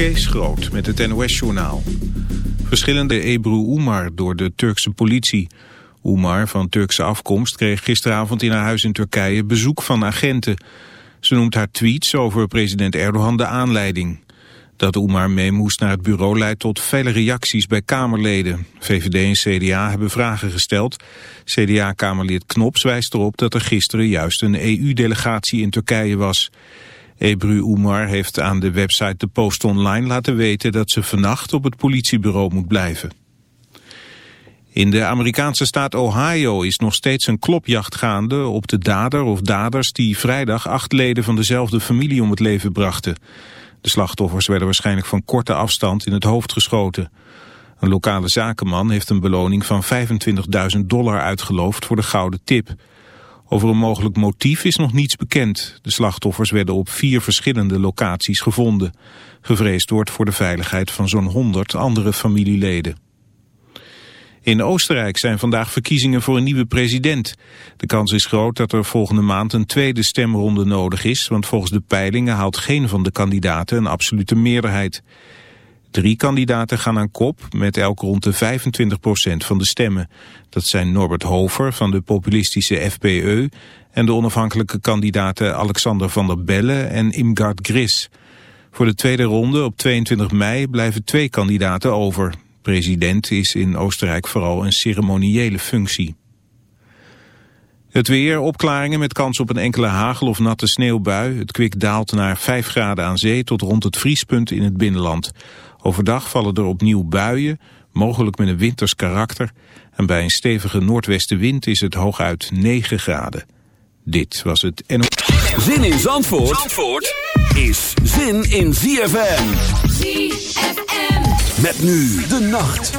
Kees Groot met het NOS-journaal. Verschillende Ebru Umar door de Turkse politie. Umar van Turkse afkomst kreeg gisteravond in haar huis in Turkije bezoek van agenten. Ze noemt haar tweets over president Erdogan de aanleiding. Dat Umar mee moest naar het bureau leidt tot vele reacties bij Kamerleden. VVD en CDA hebben vragen gesteld. CDA-Kamerlid Knops wijst erop dat er gisteren juist een EU-delegatie in Turkije was... Ebru Umar heeft aan de website De Post Online laten weten dat ze vannacht op het politiebureau moet blijven. In de Amerikaanse staat Ohio is nog steeds een klopjacht gaande op de dader of daders die vrijdag acht leden van dezelfde familie om het leven brachten. De slachtoffers werden waarschijnlijk van korte afstand in het hoofd geschoten. Een lokale zakenman heeft een beloning van 25.000 dollar uitgeloofd voor de gouden tip. Over een mogelijk motief is nog niets bekend. De slachtoffers werden op vier verschillende locaties gevonden. Gevreesd wordt voor de veiligheid van zo'n 100 andere familieleden. In Oostenrijk zijn vandaag verkiezingen voor een nieuwe president. De kans is groot dat er volgende maand een tweede stemronde nodig is, want volgens de peilingen haalt geen van de kandidaten een absolute meerderheid. Drie kandidaten gaan aan kop met elk rond de 25% van de stemmen. Dat zijn Norbert Hover van de populistische FPE en de onafhankelijke kandidaten Alexander van der Belle en Imgard Gris. Voor de tweede ronde op 22 mei blijven twee kandidaten over. President is in Oostenrijk vooral een ceremoniële functie. Het weer, opklaringen met kans op een enkele hagel- of natte sneeuwbui. Het kwik daalt naar 5 graden aan zee tot rond het vriespunt in het binnenland. Overdag vallen er opnieuw buien, mogelijk met een winters karakter. En bij een stevige noordwestenwind is het hooguit 9 graden. Dit was het NO... Zin in Zandvoort, Zandvoort is zin in ZFM. ZFM. Met nu de nacht.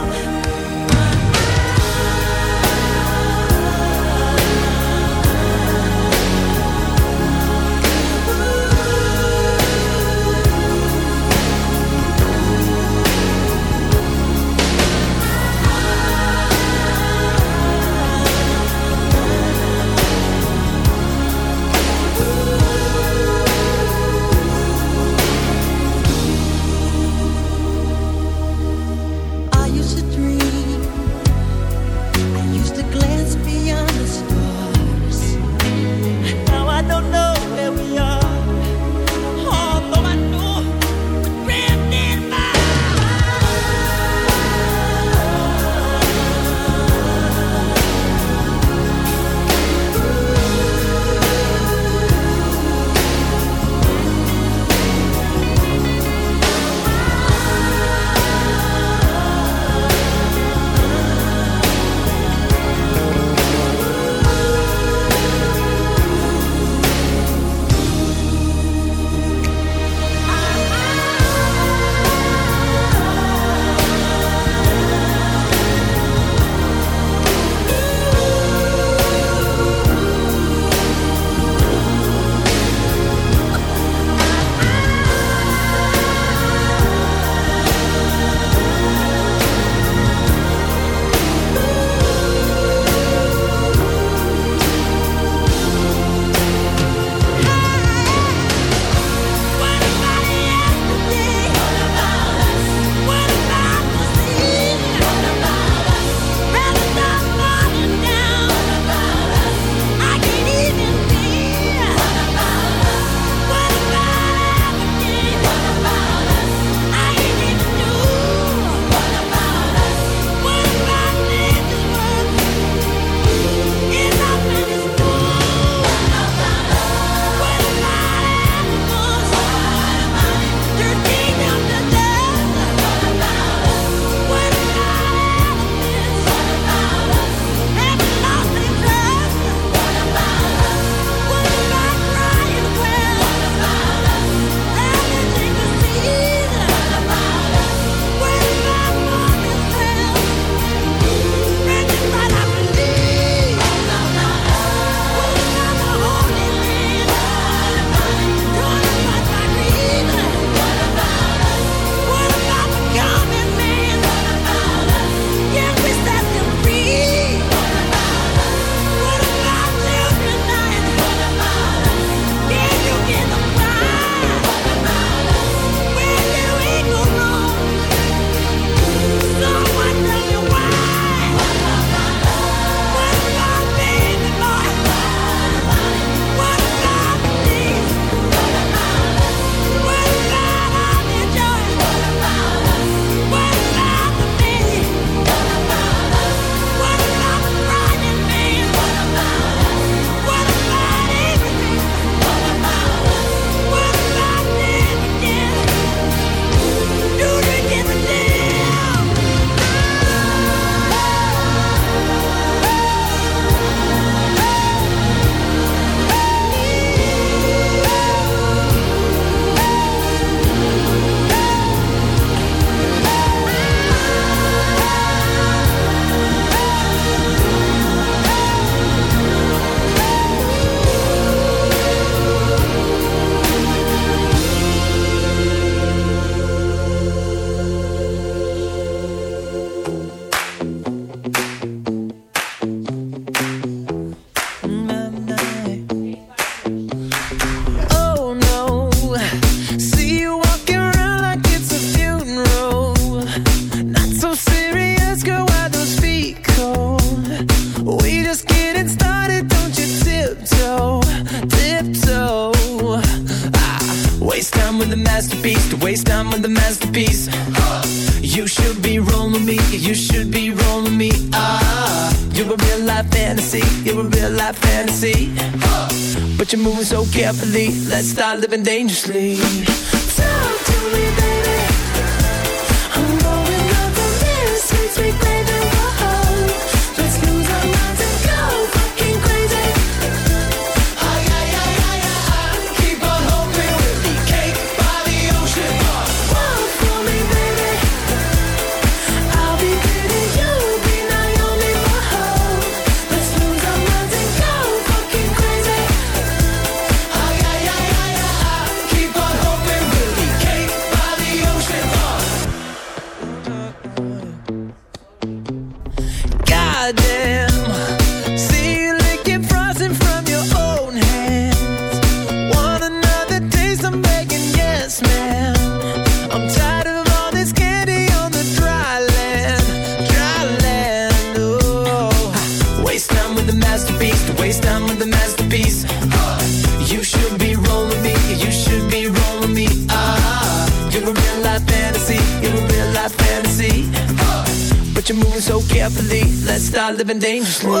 been dangerous.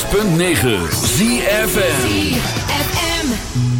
106.9 ZFM. ZFM.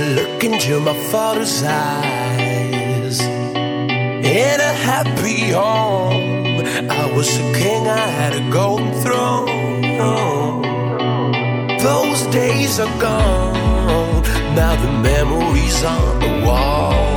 look into my father's eyes. In a happy home, I was a king, I had a golden throne. Those days are gone, now the memories on the wall.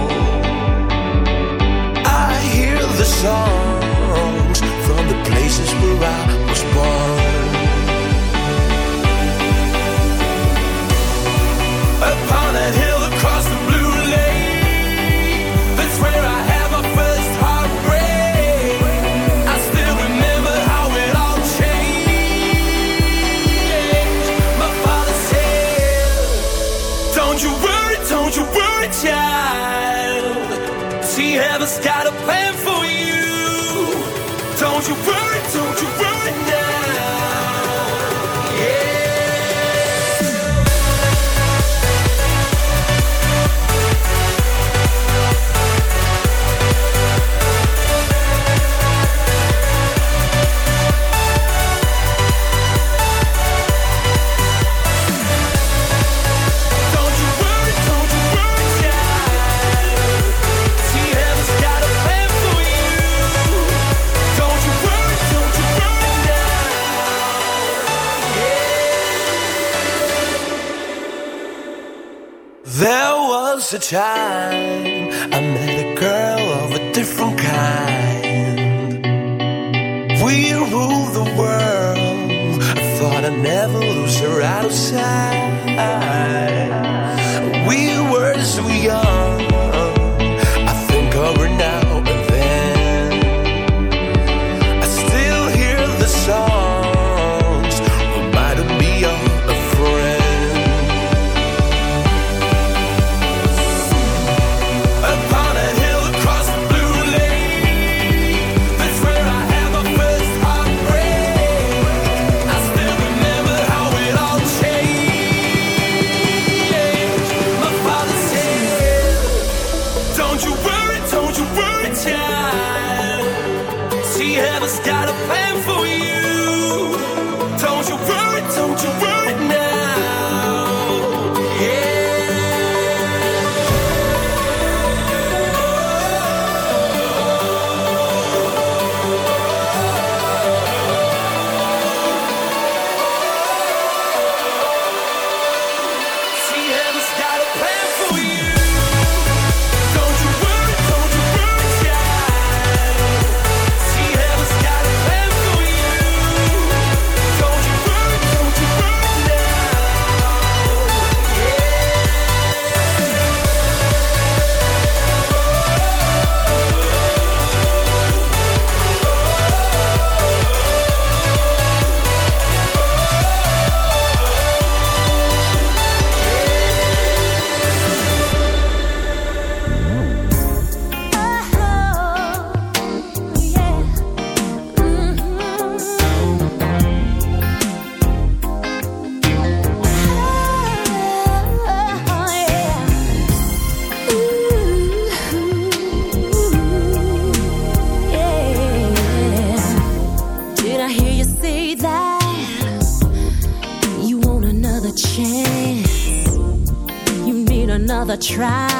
Try.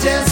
Just